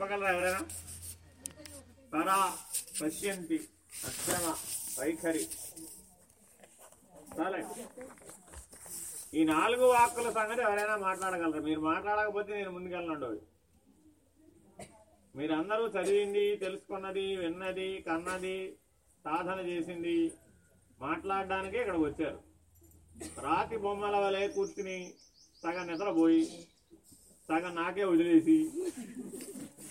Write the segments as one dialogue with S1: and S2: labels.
S1: చెప్పగలరా ఎవరైనా? పరా పశ్యంతి అక్షమ వైఖరి. ఈ నాలుగు వాక్కుల సంగతి ఎవరైనా మాట్లాడగలరు? మీరు మాట్లాడకపోతే నేను ముందుకెళ్ళండి మీరందరూ చదివింది తెలుసుకున్నది విన్నది కన్నది సాధన చేసింది మాట్లాడడానికే ఇక్కడికి వచ్చారు. రాతి బొమ్మల వలె కూర్చుని సగం నిద్రపోయి సగం నాకే వదిలేసి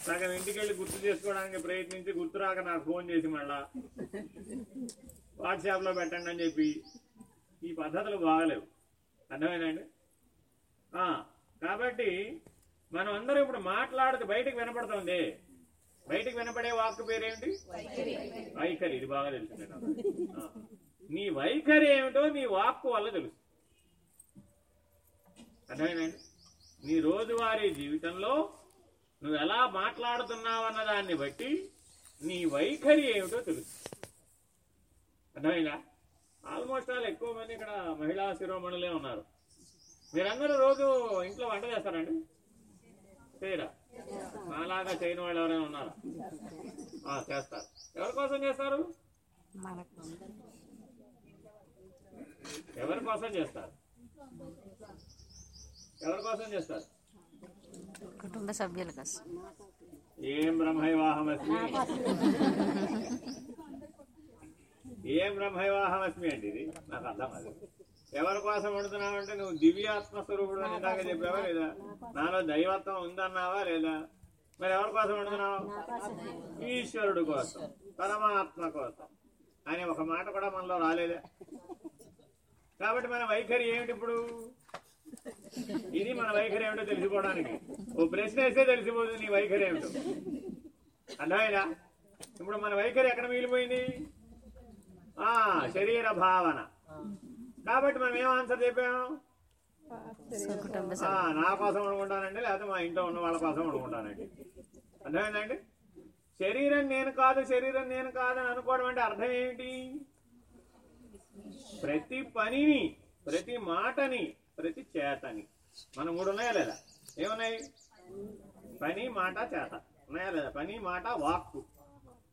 S1: సగం ఇంటికి వెళ్ళి గుర్తు చేసుకోవడానికి ప్రయత్నించి గుర్తురాక నాకు ఫోన్ చేసి మళ్ళా వాట్సాప్లో పెట్టండి అని చెప్పి ఈ పద్ధతులు బాగలేవు. అర్థమైందండి? ఆ, కాబట్టి మనం అందరం ఇప్పుడు మాట్లాడితే బయటకు వినపడుతుంది. బయటకు వినపడే వాక్కు పేరేంటి? వైఖరి. ఇది బాగా తెలిసింది నీ వైఖరి ఏమిటో నీ వాక్కు వల్ల తెలుసు. అర్థమైందండి? నీ రోజువారీ జీవితంలో నువ్వు ఎలా మాట్లాడుతున్నావన్న దాన్ని బట్టి నీ వైఖరి ఏమిటో తెలుసు. అర్థమైందా? ఆల్మోస్ట్ ఆల్ ఎక్కువ మంది ఇక్కడ మహిళా శిరోమణులే ఉన్నారు. మీరందరూ రోజు ఇంట్లో వంట చేస్తారండి? చేయరా? నాలాగా చేయని వాళ్ళు ఎవరైనా ఉన్నారా? ఆ, చేస్తారు. ఎవరి కోసం చేస్తారు? ఎవరి కోసం చేస్తారు? ఎవరి కోసం చేస్తారు?
S2: కుటుంబ సభ్యుల కోసం
S1: ఏం బ్రహ్మైవాహమస్మి ఏం బ్రహ్మైవాహమస్మి అంటే ఇది? నాకు అర్థం అది ఎవరి కోసం వండుతున్నావంటే నువ్వు దివ్యాత్మ స్వరూపుడు అని ఇందాక చెప్పావా లేదా? నాలో దైవత్వం ఉందన్నావా లేదా? మరి ఎవరి కోసం వండుతున్నావు? ఈశ్వరుడు కోసం పరమాత్మ కోసం. అని ఒక మాట కూడా మనలో రాలేదా. కాబట్టి మన వైఖరి ఏమిటి ఇప్పుడు? ఇది మన వైఖరి ఏమిటో తెలిసిపోవడానికి. ఓ ప్రశ్న వేస్తే తెలిసిపోతుంది నీ వైఖరి ఏమిటో. అర్థమైనా ఇప్పుడు మన వైఖరి ఎక్కడ మిగిలిపోయింది? ఆ శరీర భావన. కాబట్టి మనం ఏం ఆన్సర్ చెప్పాం? నా కోసం అనుకుంటానండి లేకపోతే మా ఇంట్లో ఉన్న వాళ్ళ కోసం అనుకుంటానండి. అర్థమైందండి? శరీరం నేను కాదు శరీరం నేను కాదని అనుకోవడం అంటే అర్థం ఏంటి? ప్రతి పనిని ప్రతి మాటని ప్రతి చేతని. మన మూడు ఉన్నాయా లేదా? ఏమున్నాయి? పని మాట చేత. ఉన్నాయా లేదా? పని మాట వాక్కు.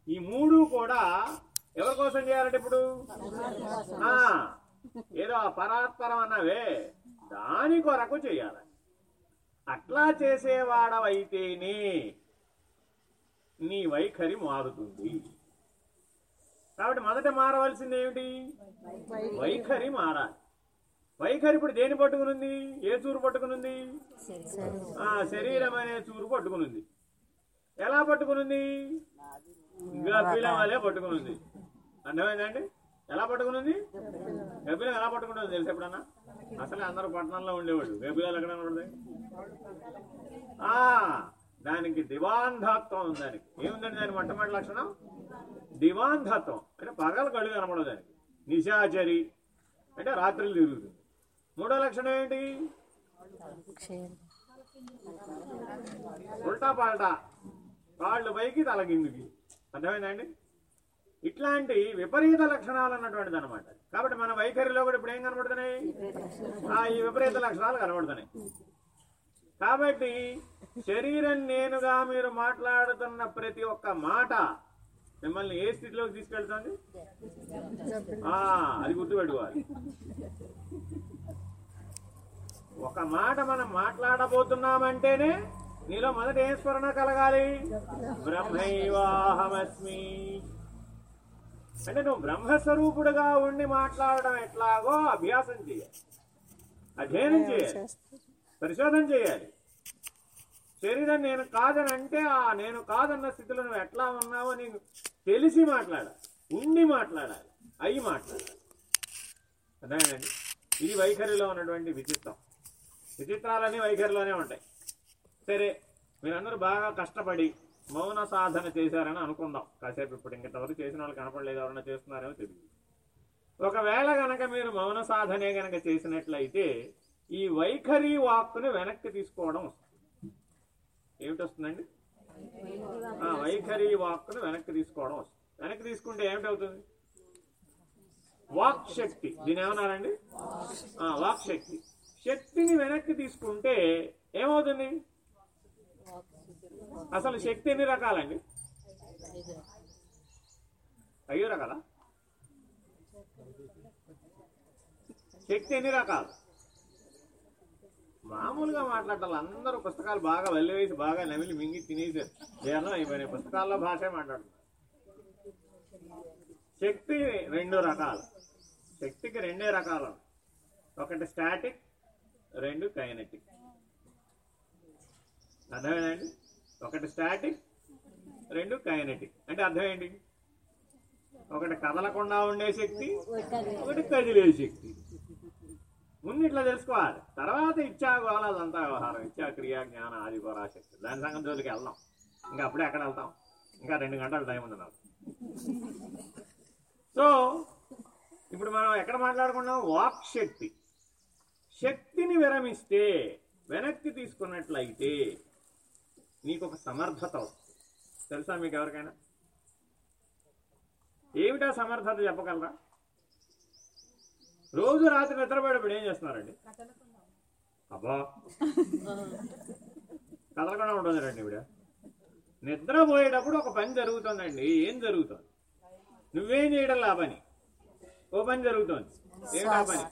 S1: ఈ మూడు కూడా ఎవరి కోసం చేయాలంటే ఇప్పుడు? ఆ, ఏదో ఆ పరాత్పరం అన్నవే. దాని కొరకు చేయాలి. అట్లా చేసేవాడవైతేనే నీ వైఖరి మారుతుంది. కాబట్టి మొదట మారవలసింది ఏమిటి వైఖరి మారాలి. వైఖరి ఇప్పుడు దేని పట్టుకునుంది? ఏ చూరు పట్టుకునుంది? ఆ శరీరం అనే చూరు పట్టుకునుంది. ఎలా పట్టుకునుంది? గబ్బిలం వలె పట్టుకునుంది. అర్థమైందండి? ఎలా పట్టుకునుంది? గబ్బిలం ఎలా పట్టుకుంటుంది తెలుసు ఎప్పుడన్నా? అసలే అందరూ పట్టణంలో ఉండేవాడు గబ్బిలాలు ఎక్కడ ఉండదు ఆ దానికి దివాంధత్వం ఉంది దానికి. ఏముందండి దాని మొట్టమొదటి లక్షణం? దివాంధత్వం. అంటే పగలు కళ్ళు కనపడదు దానికి. నిశాచరి. అంటే రాత్రులు తిరుగుతుంది మూడో లక్షణం ఏంటి? ఉల్టా పాల్టా. కాళ్ళు పైకి తలకిందుకి అర్థమైందండి ఇట్లాంటి విపరీత లక్షణాలు అన్నటువంటిది అనమాట కాబట్టి మన వైఖరిలో కూడా ఇప్పుడు ఏం కనబడుతున్నాయి? ఆ ఈ విపరీత లక్షణాలు కనబడుతున్నాయి. కాబట్టి శరీరం నేనుగా మీరు మాట్లాడుతున్న ప్రతి ఒక్క మాట మిమ్మల్ని ఏ స్థితిలోకి తీసుకెళ్తుంది? అది గుర్తుపెట్టుకోవాలి. ఒక మాట మనం మాట్లాడబోతున్నామంటేనే నీలో మొదట ఏం స్మరణ కలగాలి? బ్రహ్మైవాహమస్మి. అంటే నువ్వు బ్రహ్మస్వరూపుడుగా ఉండి మాట్లాడడం ఎట్లాగో అభ్యాసం చేయాలి. అధ్యయనం చేయాలి. పరిశోధన చేయాలి. శరీరం నేను కాదని అంటే ఆ నేను కాదన్న స్థితిలో నువ్వు ఎట్లా ఉన్నావో నీకు తెలిసి మాట్లాడాలి. ఉండి మాట్లాడాలి. అయి మాట్లాడాలి. అదేనండి ఇది వైఖరిలో ఉన్నటువంటి విచిత్రం. విచిత్రాలన్నీ వైఖరిలోనే ఉంటాయి. సరే మీరందరూ బాగా కష్టపడి మౌన సాధన చేశారని అనుకుందాం. కాసేపు ఇప్పుడు ఇంతవరకు చేసిన వాళ్ళు కనపడలేదు ఎవరైనా చేస్తున్నారేమో తెలియదు ఒకవేళ గనక మీరు మౌన సాధనే గనక చేసినట్లయితే ఈ వైఖరి వాక్కుని వెనక్కి తీసుకోవడం వస్తుంది. ఏమిటి వస్తుందండి? వైఖరి వాక్కును వెనక్కి తీసుకోవడం వస్తుంది. వెనక్కి తీసుకుంటే ఏమిటవుతుంది వాక్ శక్తి. దీని ఏమన్నారండి? వాక్ శక్తి. శక్తిని వెనక్కి తీసుకుంటే ఏమవుతుంది? అసలు శక్తి ఎన్ని రకాలండి? ఐదు రకాలా? శక్తి ఎన్ని రకాలు? మామూలుగా మాట్లాడాలి. అందరూ పుస్తకాలు బాగా వెళ్ళవేసి బాగా నమిలి మింగి తినేసారు జీర్ణం అయిపోయినాయి. పుస్తకాల్లో భాషే మాట్లాడుతున్నారు. శక్తి రెండు రకాలు. శక్తికి రెండే రకాలు. ఒకటి స్టాటిక్ రెండు కైనటిక్. అర్థమేనండి ఒకటి స్టాటిక్ రెండు కైనటిక్. అంటే అర్థం ఏంటి ఒకటి కదలకుండా ఉండే శక్తి ఒకటి కదిలే శక్తి. ముందు ఇట్లా తెలుసుకోవాలి. తర్వాత ఇచ్చా గోళాదంతా వ్యవహారం. ఇచ్చా క్రియా జ్ఞాన ఆది పరాశక్తి దాని సంగతి జోలికి వెళ్దాం. ఇంకా అప్పుడే అక్కడ వెళ్తాం. ఇంకా రెండు గంటల టైం ఉంది నాకు. సో ఇప్పుడు మనం ఎక్కడ మాట్లాడుకున్నాం వాక్ శక్తి. శక్తిని విరమిస్తే వెనక్కి తీసుకున్నట్లయితే నీకు ఒక సమర్థత వస్తుంది. తెలుసా మీకు ఎవరికైనా ఏమిటా సమర్థత చెప్పగలరా? రోజు రాత్రి నిద్రపోయేటప్పుడు ఏం చేస్తున్నారండి? అబ్బా! కదలకుండా ఉంటుంది రండి ఇవిడ నిద్రపోయేటప్పుడు ఒక పని జరుగుతుందండి. ఏం జరుగుతుంది? నువ్వేం చేయడం ఆ పని ఓ పని జరుగుతుంది. ఏమిటా పని?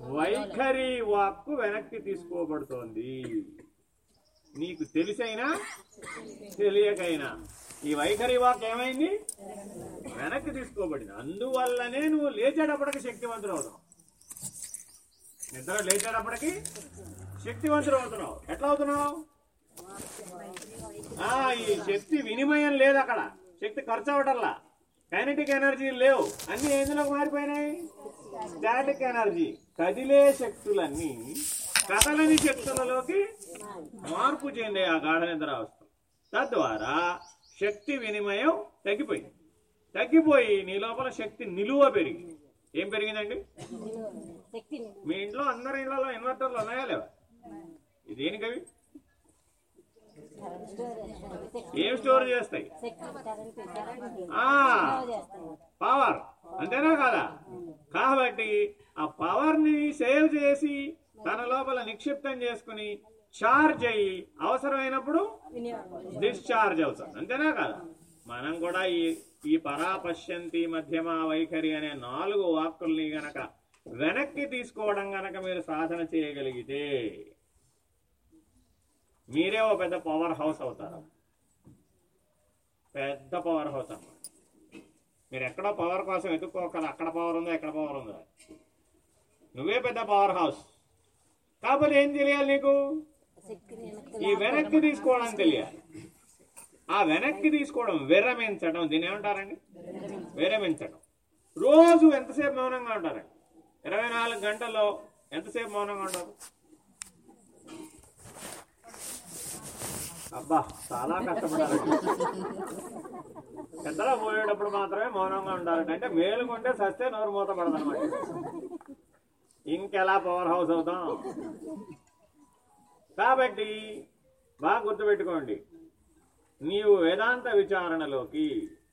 S1: వైఖరి వాక్కు వెనక్కి తీసుకోబడుతోంది. నీకు తెలిసైనా? తెలియకైనా. ఈ వైఖరి వాక్ ఏమైంది? వెనక్కి తీసుకోబడింది. అందువల్లనే నువ్వు లేచేటప్పటికి శక్తివంతుడు అవుతావు. నిద్ర లేచేటప్పటికి శక్తివంతుడు అవుతున్నావు. ఎట్లా అవుతున్నావు? ఆ ఈ శక్తి వినిమయం లేదు అక్కడ. శక్తి ఖర్చు అవటల్లా కైనటిక్ ఎనర్జీ లేవు. అన్ని ఎందులోకి మారిపోయినాయి? Static energy. కదిలే శక్తులన్నీ కదలని శక్తులలోకి మార్పు చెందే ఆ గాఢ నిద్ర అవస్థ తద్వారా శక్తి వినిమయం తగ్గిపోయింది. తగ్గిపోయి నీ లోపల శక్తి నిలువ పెరిగింది. ఏం పెరిగిందండి? మీ ఇంట్లో అందరి ఇళ్ళలో ఇన్వర్టర్లు ఉన్నాయా లేవా? ఇది దేనికవి ఏం స్టోర్ చేస్తాయి? ఆ పవర్. అంతేనా కదా? కాబట్టి ఆ పవర్ని సేవ్ చేసి తన లోపల నిక్షిప్తం చేసుకుని చార్జ్ అయ్యి అవసరమైనప్పుడు డిశ్చార్జ్ అవుతుంది. అంతేనా కదా? మనం కూడా ఈ ఈ పరాపశ్యంతి మధ్యమ వైఖరి అనే నాలుగు వాక్కుల్ని గనక వెనక్కి తీసుకోవడం గనక మీరు సాధన చేయగలిగితే మీరే ఓ పెద్ద పవర్ హౌస్ అవుతారు. పెద్ద పవర్ హౌస్ అన్నమాట. మీరు ఎక్కడో పవర్ కోసం ఎదుక్కోకల అక్కడ పవర్ ఉందో ఎక్కడ పవర్ ఉందో? నువ్వే పెద్ద పవర్ హౌస్ కాకపోతే ఏం తెలియాలి నీకు? ఈ వెనక్కి తీసుకోవడం తెలియాలి. ఆ వెనక్కి తీసుకోవడం విరమించడం. దీని ఏమంటారండి? విరమించడం. రోజు ఎంతసేపు మౌనంగా ఉంటారండి? ఇరవై నాలుగు గంటల్లో ఎంతసేపు మౌనంగా ఉంటారు? అబ్బా చాలా కష్టపడాలి నిద్ర పోయేటప్పుడు మాత్రమే మౌనంగా ఉండాలంటే అంటే మేలుకుంటే సస్తే నోరు మూత పడదనమాట. ఇంకెలా పవర్ హౌస్ అవుతాం? కాబట్టి బాగా గుర్తుపెట్టుకోండి. నీవు వేదాంత విచారణలోకి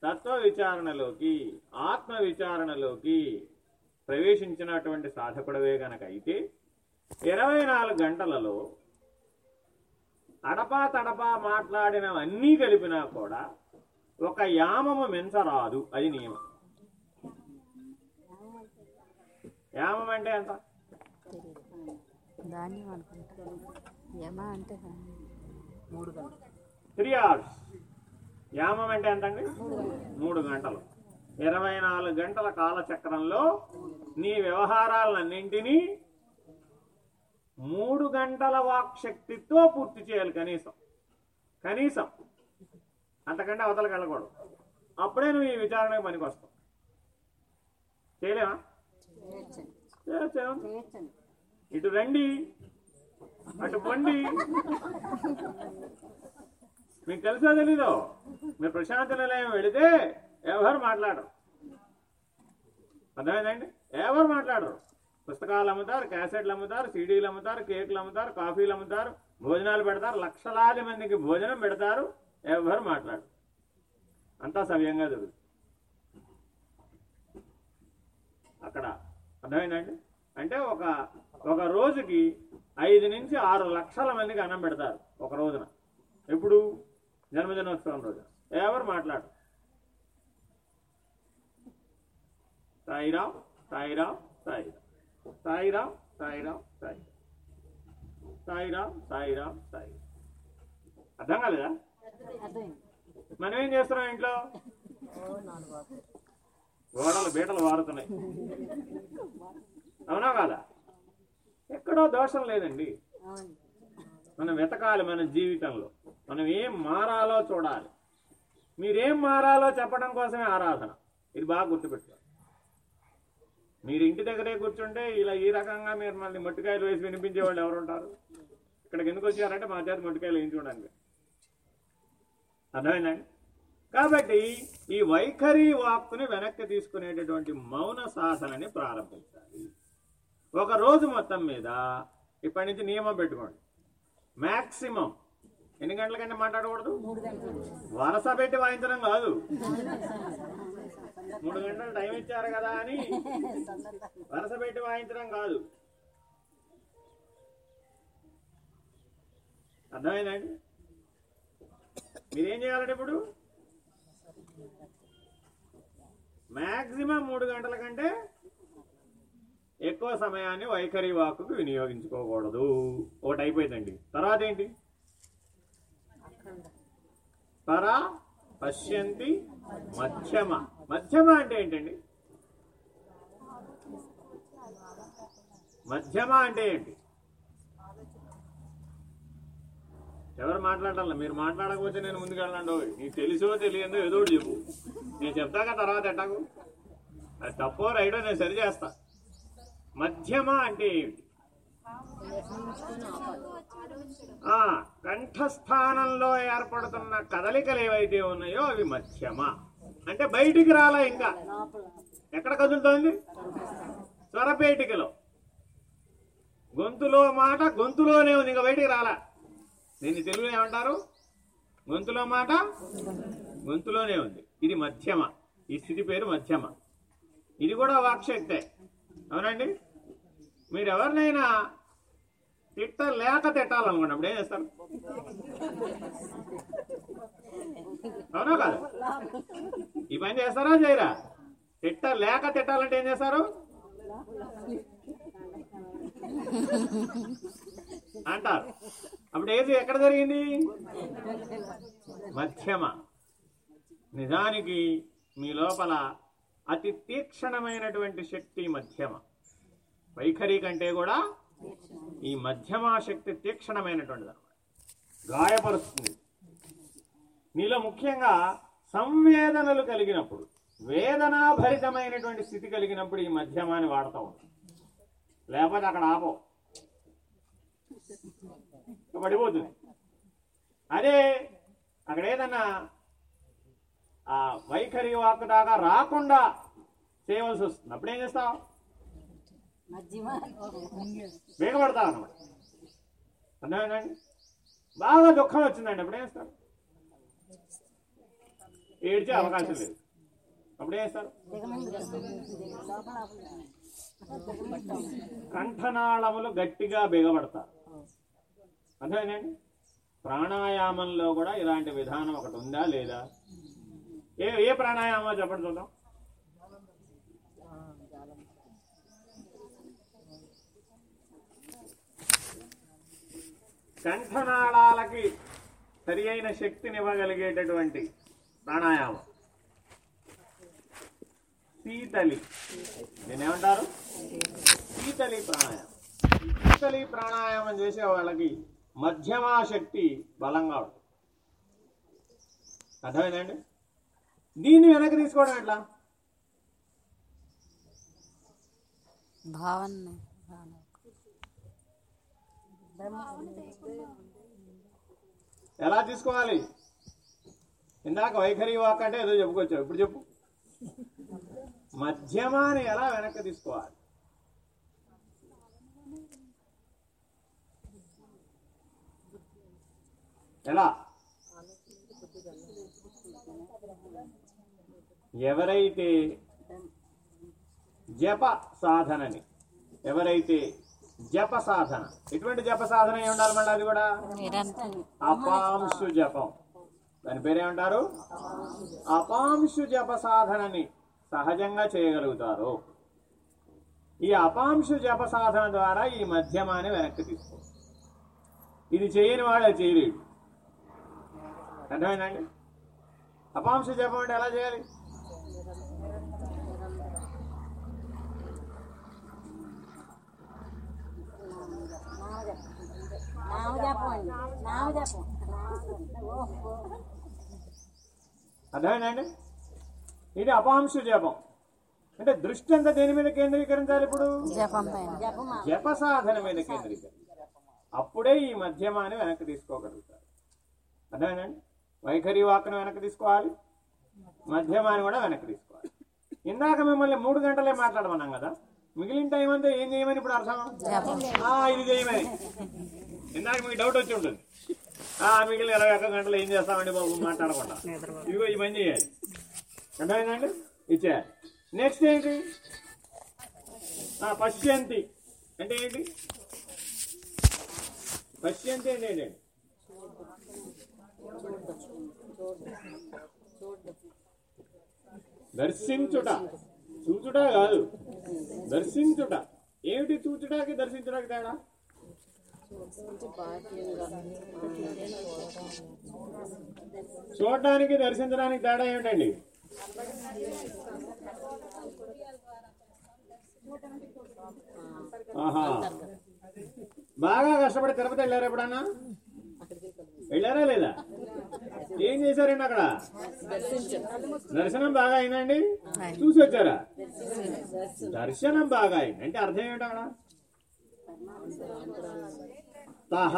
S1: తత్వ విచారణలోకి ఆత్మ విచారణలోకి ప్రవేశించినటువంటి సాధకుడవే గనక అయితే ఇరవై నాలుగు గంటలలో తడపా తడపా మాట్లాడినవన్నీ కలిపినా కూడా ఒక యామము మించరాదు అది నియమం. యామం అంటే ఎంత?
S2: ధాన్యం అనుకుంటా యమ అంటే ధాన్యం. మూడు గంటలు.
S1: Three hours. యామం అంటే ఎంత అండి మూడు గంటలు. ఇరవై నాలుగు గంటల కాలచక్రంలో నీ వ్యవహారాలన్నింటినీ మూడు గంటల వాక్శక్తితో పూర్తి చేయాలి కనీసం. కనీసం. అంతకంటే అవతలకి వెళ్ళకూడదు. అప్పుడే నువ్వు ఈ విచారణ పనికి వస్తావు చేయలేమా ఇటు రండి. అటు పండి. మీకు తెలుసా తెలీదు? మీరు ప్రశాంత నిలయం వెళితే ఎవరు మాట్లాడరు? అర్థమైందండి ఎవరు మాట్లాడరు? పుస్తకాలు అమ్ముతారు క్యాసెట్లు అమ్ముతారు సీడీలు అమ్ముతారు కేకులు అమ్ముతారు కాఫీలు అమ్ముతారు భోజనాలు పెడతారు లక్షలాది మందికి భోజనం పెడతారు ఎవరు మాట్లాడరు. అంతా సవ్యంగా జరుగుతుంది. అక్కడ అర్థమైందండి? అంటే ఒక ఒక రోజుకి ఐదు నుంచి ఆరు లక్షల మందికి అన్నం పెడతారు ఒక రోజున. ఎప్పుడు? జన్మదినోత్సవం రోజు ఎవరు మాట్లాడు సాయిరామ్ సాయిరాం సాయిరామ్ సాయిరామ్ సాయిరామ్ సాయి సాయిరామ్ సాయిరామ్ సాయి అర్థం కాలేదా? మనం ఏం చేస్తున్నాం ఇంట్లో? గోడలు బీటలు వాడుతున్నాయి. అవునా కాదా? ఎక్కడో దోషం లేదండి. మనం వెతకాలి మన జీవితంలో. మనం ఏం మారాలో చూడాలి. మీరేం మారాలో చెప్పడం కోసమే ఆరాధన. ఇది బాగా గుర్తుపెట్టుకోవాలి మీరు ఇంటి దగ్గరే కూర్చుంటే ఇలా ఈ రకంగా మీరు మళ్ళీ మొట్టికాయలు వేసి వినిపించే వాళ్ళు ఎవరు ఉంటారు? ఇక్కడికి ఎందుకు వచ్చారంటే మా చేత మొట్టికాయలు వేయించుకోవడానికి. అర్థమైందండి? కాబట్టి ఈ వైఖరి వాక్కుని వెనక్కి తీసుకునేటటువంటి మౌన సాధనని ప్రారంభించాలి. ఒక రోజు మొత్తం మీద ఇప్పటి నుంచి నియమం పెట్టుకోండి. మాక్సిమం ఎన్ని గంటల కంటే మాట్లాడకూడదు వరస పెట్టి వాయించడం కాదు. మూడు గంటలు టైం ఇచ్చారు కదా అని వరస పెట్టి వాయించడం కాదు. అర్థమైందండి మీరేం చేయాలంటే ఇప్పుడు? మాక్సిమం మూడు గంటల కంటే ఎక్కువ సమయాన్ని వైఖరి వాకుకు వినియోగించుకోకూడదు. ఒకటి అయిపోయిందండి. తర్వాత ఏంటి? పరా పశ్యంతి మధ్యమ. మధ్యమ అంటే ఏంటండి? మధ్యమ అంటే ఏంటి? ఎవరు మాట్లాడాల? మీరు మాట్లాడకపోతే నేను ముందుకు వెళ్ళండి నీకు తెలుసో తెలియదో ఏదో చెప్పు. నేను చెప్తాక తర్వాత ఎట్టాకు? అది తప్పో రైడో నేను సరి చేస్తా. మధ్యమ అంటే ఏమిటి కంఠస్థానంలో ఏర్పడుతున్న కదలికలు ఏవైతే ఉన్నాయో అవి మధ్యమ. అంటే బయటికి రాలా ఇంకా? ఎక్కడ కదులుతోంది? స్వరపేటికలో. గొంతులో మాట గొంతులోనే ఉంది ఇంకా బయటికి రాలా. దీన్ని తెలుగులో ఏమంటారు? గొంతులో మాట గొంతులోనే ఉంది. ఇది మధ్యమ. ఈ స్థితి పేరు మధ్యమ. ఇది కూడా వాక్శక్తే. అవునండి? మీరు ఎవరినైనా తిట్ట లేక తిట్టాలనుకోండి అప్పుడు ఏం చేస్తారు? అవునా కాదు? ఈ పని చేస్తారా చేయరా? తిట్ట లేక తిట్టాలంటే ఏం చేస్తారు? అంటారు. అప్పుడు ఏది ఎక్కడ జరిగింది? మధ్యమ. నిజానికి మీ లోపల అతి తీక్షణమైనటువంటి శక్తి మధ్యమ. వైఖరి కంటే కూడా ఈ మధ్యమ శక్తి తీక్షణమైనటువంటిది అనమాట గాయపరుస్తుంది. నీలో ముఖ్యంగా సంవేదనలు కలిగినప్పుడు వేదనాభరితమైనటువంటి స్థితి కలిగినప్పుడు ఈ మధ్యమాన్ని వాడతా ఉంటాం. లేకపోతే అక్కడ ఆపో. పడిపోతుంది అదే అక్కడ ఏదన్నా ఆ వైఖరి వాక్ దాకా రాకుండా చేయవలసి వస్తుంది. అప్పుడు ఏం చేస్తావు వేగపడతావు అనమాట అర్థమైందండి? బాగా దుఃఖం వచ్చిందండి. అప్పుడు ఏం చేస్తారు? ఏడ్చే అవకాశం లేదు. అప్పుడు ఏం చేస్తారు? కంఠనాళములు గట్టిగా బిగబడతారు. అర్థమేనండి ప్రాణాయామంలో కూడా ఇలాంటి విధానం ఒకటి ఉందా లేదా? ఏ ఏ ప్రాణాయామో చెప్పండి చూద్దాం. కంఠనాళాలకి సరి అయిన శక్తినివ్వగలిగేటటువంటి ప్రాణాయామం. శీతలి దీన్ని ఏమంటారు శీతలి ప్రాణాయామం. శీతలి ప్రాణాయామం చేసే వాళ్ళకి మధ్యమా శక్తి బలంగా ఉంటుంది. అర్థమైందండి? దీన్ని వెనక్కి తీసుకోవడం ఎట్లా?
S2: భావన
S1: ఎలా తీసుకోవాలి? ఇందాక వైఖరి వాక్ అంటే ఏదో చెప్పుకొచ్చావు. ఇప్పుడు చెప్పు. మధ్యమాని ఎలా వెనక్కి తీసుకోవాలి? ఎలా? ఎవరైతే జప సాధనని ఎవరైతే జప సాధన ఎటువంటి జప సాధన అయి ఉండాలి మళ్ళీ అది కూడా? అపాంశు జపం. పేరేమంటారు? అపాంశు జప సాధనని సహజంగా చేయగలుగుతారు. ఈ అపాంశు జప సాధన ద్వారా ఈ మధ్యమాన్ని వెనక్కి తీసుకో. ఇది చేయని వాడు చేయలేడు అర్థమైందండి? అపాంశ జపం అంటే ఎలా చేయాలి?
S3: నామ చెప్పండి నామ
S1: అర్థమైందండి ఇది అపాంశ జపం. అంటే దృష్టి అంతా దేని మీద కేంద్రీకరించాలి ఇప్పుడు?
S2: జపం
S1: సాధన మీద కేంద్రీకరించాలి. అప్పుడే ఈ మధ్యమాన్ని వెనక్కి తీసుకోగలుగుతారు. అర్థమేనండి వైఖరి వాక్కును వెనక్కి తీసుకోవాలి. మధ్యమాన్ని కూడా వెనక్కి తీసుకోవాలి. ఇందాక మిమ్మల్ని మూడు గంటలే మాట్లాడమన్నాం కదా. మిగిలిన టైం అంతా ఏం చేయమని ఇప్పుడు అర్థం? ఇది చేయమని. ఇందాక మీకు డౌట్ వచ్చి ఉంటుంది. మిగిలిన ఇరవై ఒక్క గంటలు ఏం చేస్తామండి బాబు? మాట్లాడకుండా. ఇదిగో ఈ పని చేయాలి. అర్థమైందండి? ఇచ్చేయాలి నెక్స్ట్ ఏంటి? ఆ, పశ్యంతి. అంటే ఏంటి? పశ్యంతి అంటే ఏంటండి దర్శించుట. చూచుట కాదు. దర్శించుట. ఏమిటి చూచుటాకి దర్శించుటాకి తేడా? చూడటానికి దర్శించడానికి తేడా ఏమిటండి? ఆహా. బాగా కష్టపడి తిరుపతి వెళ్ళారా ఎప్పుడన్నా? వెళ్ళారా లేదా? ఏం చేశారండి అక్కడ? దర్శనం బాగా అయిందండి చూసి వచ్చారా? దర్శనం బాగా అయింది. అంటే అర్థం ఏమిటి అక్కడ? తహ.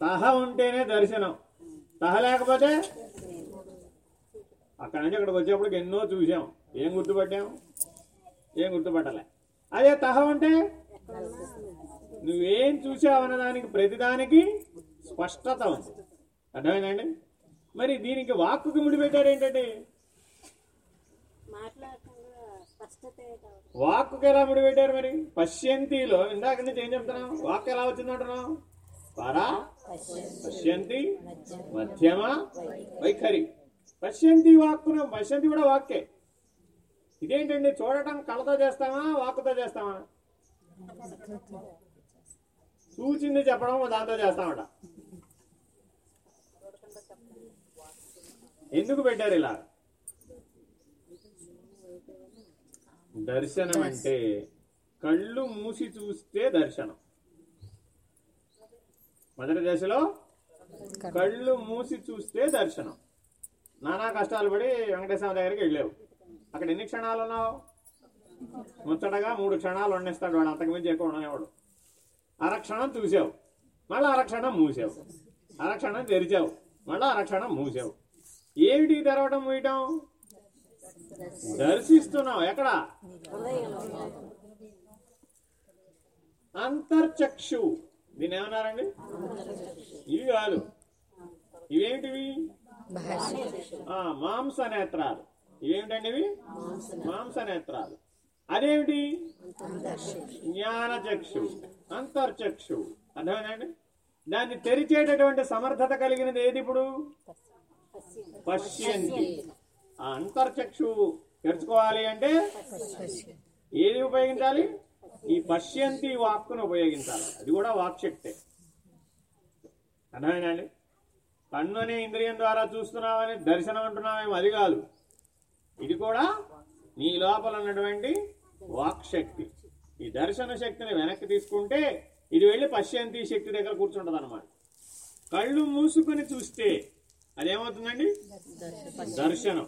S1: తహ ఉంటేనే దర్శనం. తహ లేకపోతే అక్కడ నుంచి ఇక్కడికి వచ్చేప్పటికి ఎన్నో చూసాం ఏం గుర్తుపట్టాం? ఏం గుర్తుపట్టలే. అదే తహ ఉంటే నువ్వేం చూసావన్న దానికి ప్రతిదానికి స్పష్టత ఉంది. అర్థమైందండి? మరి దీనికి వాక్కుకి ముడిపెట్టారు ఏంటంటే
S3: మాట్లాడటంలో వాక్కు ఎలా
S1: ముడి ఎలా ముడిపెట్టారు మరి? పశ్యంతిలో ఇందాక నుంచి ఏం చెప్తున్నాం వాక్ ఎలా వచ్చిందంటున్నాం పరా పశ్యంతి మధ్యమ వైఖరి. పశ్యంతి వాక్కున పశ్యంతి కూడా వాక్కే. ఇదేంటండి? చూడటం కళ్ళతో చేస్తామా వాక్కుతో చేస్తామా? చూచింది చెప్పడం దాంతో చేస్తామట. ఎందుకు పెట్టారు ఇలా? దర్శనం అంటే కళ్ళు మూసి చూస్తే దర్శనం. మొదటి దశలో కళ్ళు. మూసి చూస్తే దర్శనం. నానా కష్టాలు పడి వెంకటేశ్వర దగ్గరికి వెళ్ళావు. అక్కడ ఎన్ని క్షణాలు ఉన్నావు? ముచ్చటగా మూడు క్షణాలు వండిస్తాడు వాడు అంతకుమించి ఎక్కువ ఉండేవాడు అరక్షణం చూసావు. మళ్ళీ అరక్షణం మూసావు. అరక్షణం తెరిచావు. మళ్ళీ అరక్షణం మూసావు. ఏమిటి తెరవటం మూయటం? దర్శిస్తున్నావు. ఎక్కడ? అంతర్చక్షు. దీని ఏమన్నారండి ఇవి కాదు. ఇవేమిటివి? మాంస నేత్రాలు ఇవేమిటండి ఇవి? మాంస నేత్రాలు అదేమిటి? జ్ఞానచక్షు. అంతర్చక్షు. అర్థమేనండి దాన్ని తెరిచేటటువంటి సమర్థత కలిగినది ఏది ఇప్పుడు? పశ్యంతి. ఆ అంతర్చక్షు తెరుచుకోవాలి అంటే ఏది ఉపయోగించాలి? ఈ పశ్యంతి వాక్కును ఉపయోగించాలి. అది కూడా వాక్శక్తే అర్థమేనండి కన్ను అనే ఇంద్రియం ద్వారా చూస్తున్నామని దర్శనం అంటున్నామేమో అది కాదు. ఇది కూడా నీ లోపల ఉన్నటువంటి వాక్శక్తి ఈ దర్శన శక్తిని వెనక్కి తీసుకుంటే ఇది వెళ్ళి పశ్యంతి శక్తి దగ్గర కూర్చుంటుంది అనమాట కళ్ళు మూసుకొని చూస్తే అదేమవుతుందండి? దర్శనం.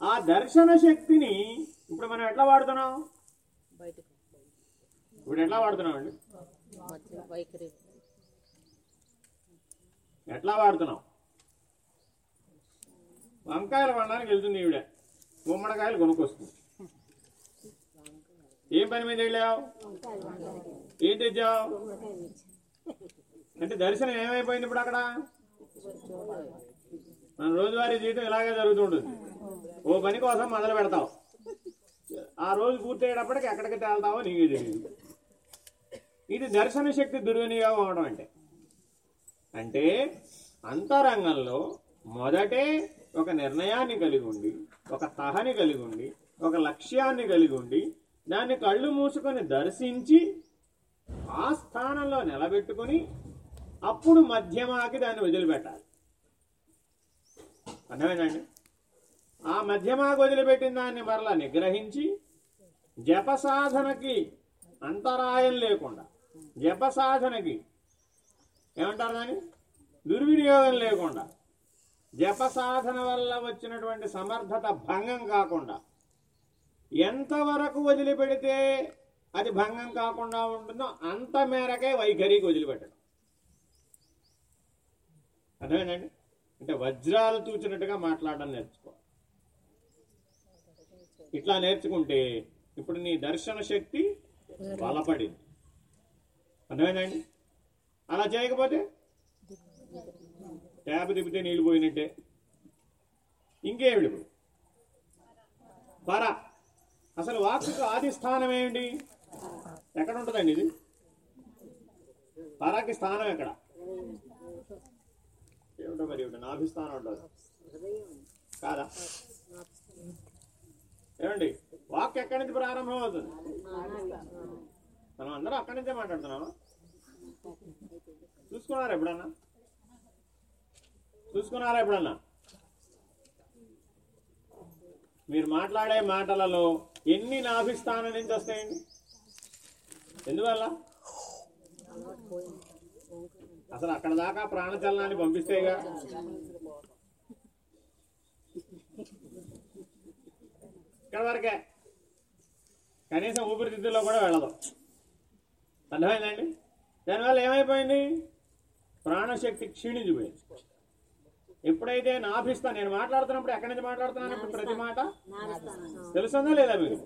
S1: ఆ దర్శన శక్తిని ఇప్పుడు మనం ఎట్లా వాడుతున్నాం? ఇప్పుడు ఎట్లా వాడుతున్నాం అండి? ఎట్లా వాడుతున్నాం? వంకాయలు కొనడానికి వెళ్తుంది ఈవిడ. గుమ్మడికాయలు కొనుక్కొస్తుంది. ఏం పని మీద వెళ్ళావు? ఏం తెచ్చావు? అంటే దర్శనం ఏమైపోయింది ఇప్పుడు అక్కడ? మన రోజువారీ జీవితం ఇలాగే జరుగుతుంటుంది ఓ పని కోసం మొదలు పెడతావు ఆ రోజు పూర్తయ్యేటప్పటికి ఎక్కడికి తేల్తావో నీకే తెలియదు ఇది దర్శన శక్తి దుర్వినియోగం అవడం అంటే. అంటే అంతరంగంలో మొదటే ఒక నిర్ణయాన్ని కలిగి ఉండి ఒక తహని కలిగి ఉండి ఒక లక్ష్యాన్ని కలిగి ఉండి దాన్ని కళ్ళు మూసుకొని దర్శించి ఆ స్థానంలో నిలబెట్టుకొని అప్పుడు మధ్యమాకి దాన్ని వదిలిపెట్టాలి. అర్థమైందండి? ఆ మధ్యమాకు వదిలిపెట్టిన దాన్ని మరలా నిగ్రహించి జప సాధనకి అంతరాయం లేకుండా జప సాధనకి ఏమంటారు దాన్ని? దుర్వినియోగం లేకుండా జప సాధన వల్ల వచ్చినటువంటి సమర్థత భంగం కాకుండా ఎంతవరకు వదిలిపెడితే అది భంగం కాకుండా ఉంటుందో అంత మేరకే వైఖరికి వదిలిపెట్టడం. అర్థమేనండి అంటే వజ్రాలు చూచినట్టుగా మాట్లాడడం నేర్చుకోవాలి. ఇట్లా నేర్చుకుంటే ఇప్పుడు నీ దర్శన శక్తి బలపడింది. అర్థమైందండి? అలా చేయకపోతే ట్యాబ్ తిప్పితే నీళ్ళు పోయినట్టే. ఇంకేమిటి ఇప్పుడు? పర. అసలు వాక్కు ఆది స్థానం ఏమిటి? ఎక్కడ ఉంటుందండి ఇది? పరాకి స్థానం ఎక్కడ? ఏమిటో మరి ఏమిటో నాభిస్థానం ఉంటుంది కాదా? ఏమండి? వాక్ ఎక్కడి నుంచి ప్రారంభం అవుతుంది మనం అందరం అక్కడి నుంచే మాట్లాడుతున్నామా? చూసుకున్నారా ఎప్పుడన్నా? చూసుకున్నారా ఎప్పుడన్నా? మీరు మాట్లాడే మాటలలో ఎన్ని నాభిస్థానం నుంచి వస్తాయండి? ఎందువల్ల? అసలు అక్కడ దాకా ప్రాణచలనాన్ని పంపిస్తేగా. ఇక్కడ వరకే. కనీసం ఊపిరితిత్తుల్లో కూడా వెళ్ళదు. అర్థమైందండి? దానివల్ల ఏమైపోయింది? ప్రాణశక్తి క్షీణించిపోయింది. ఎప్పుడైతే నాభిస్తా నేను మాట్లాడుతున్నప్పుడు ఎక్కడి నుంచి మాట్లాడుతున్నాను? ప్రతి మాట? తెలుస్తుందా లేదా మీకు?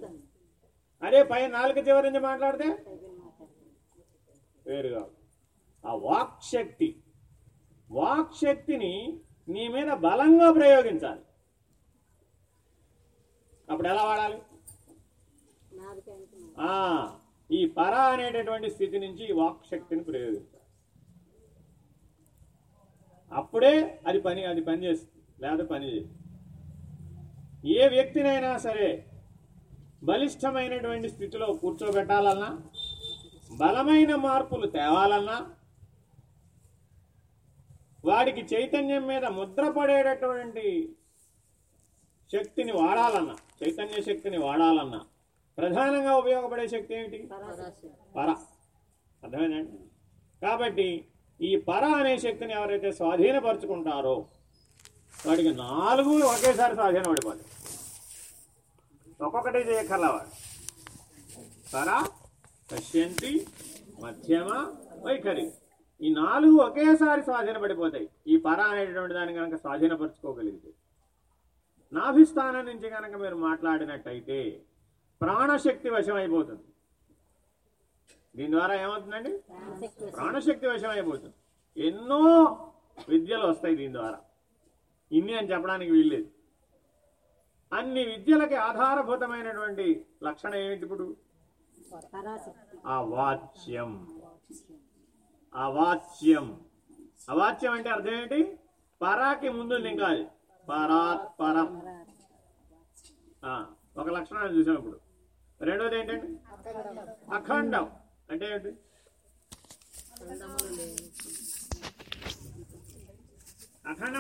S1: అదే పై నాలుగు చివరి నుంచి మాట్లాడితే? వేరుగా ఆ వాక్ శక్తి. వాక్ శక్తిని నీ మీద బలంగా ప్రయోగించాలి. అప్పుడు ఎలా వాడాలి? ఈ పర అనేటటువంటి స్థితి నుంచి ఈ వాక్ శక్తిని ప్రయోగించాలి. అప్పుడే అది పని అది పని చేస్తుంది. లేదా పని చేయదు. ఏ వ్యక్తినైనా సరే బలిష్టమైనటువంటి స్థితిలో కూర్చోబెట్టాలన్నా బలమైన మార్పులు తేవాలన్నా వాడికి చైతన్యం మీద ముద్ర పడేటటువంటి శక్తిని వాడాలన్నా చైతన్య శక్తిని వాడాలన్నా ప్రధానంగా ఉపయోగపడే శక్తి ఏమిటి? పర. అర్థమేనండి కాబట్టి ఈ పర అనే శక్తిని ఎవరైతే స్వాధీనపరుచుకుంటారో వాడికి నాలుగు ఒకేసారి స్వాధీనపడిపోతాయి. ఒక్కొక్కటి చేయకల వాడు పర పశ్యంతి మధ్యమ వైఖరి. ఈ నాలుగు ఒకేసారి స్వాధీనపడిపోతాయి ఈ పర అనేటటువంటి దాన్ని కనుక స్వాధీనపరచుకోగలిగితే నాభిస్థానం నుంచి కనుక మీరు మాట్లాడినట్టయితే ప్రాణశక్తి వశమైపోతుంది. దీని ద్వారా ఏమవుతుందండి? ప్రాణశక్తి వశమైపోతుంది. ఎన్నో విద్యలు వస్తాయి దీని ద్వారా. ఇన్ని అని చెప్పడానికి వీల్లేదు. అన్ని విద్యలకి ఆధారభూతమైనటువంటి లక్షణం ఏమిటి ఇప్పుడు? అవాచ్యం అవాచ్యం. అవాచ్యం అంటే అర్థం ఏంటి? పరాకి ముందు లింగాలి. పరాత్ పరం. ఒక లక్షణాన్ని చూసాం ఇప్పుడు. రెండోది ఏంటండి? అఖండం. అంటే ఏంటి? అఖండం